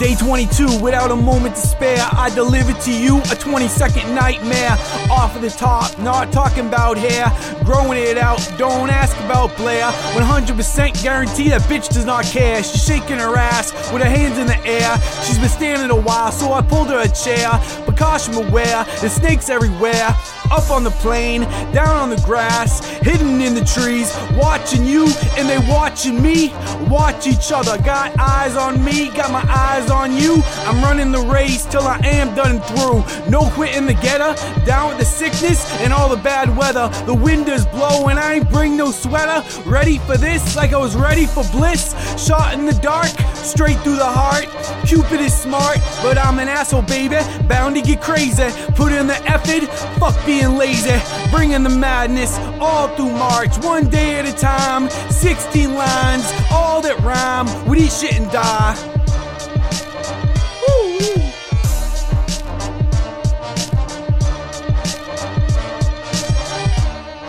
Day 22, without a moment to spare, I deliver to you a 20 second nightmare. Off of the top, not talking about hair, growing it out, don't ask about Blair. 100% guarantee that bitch does not care. She's shaking her ass with her hands in the air. She's been standing a while, so I pulled her a chair. But caution beware, there's snakes everywhere. Up on the plane, down on the grass, hidden in the trees, watching you and they watching me. Watch each other, got eyes on me, got my eyes on you. I'm running the race till I am done and through. No quitting the getter, down with the sickness and all the bad weather. The wind is blowing, I ain't bring no sweater. Ready for this like I was ready for bliss. Shot in the dark, straight through the heart. Cupid is smart, but I'm an asshole, baby. Bound to get crazy. Put in the effort, fuck being lazy. Bringing the madness all through March, one day at a time. 16 lines, all that rhyme. We eat shit and die.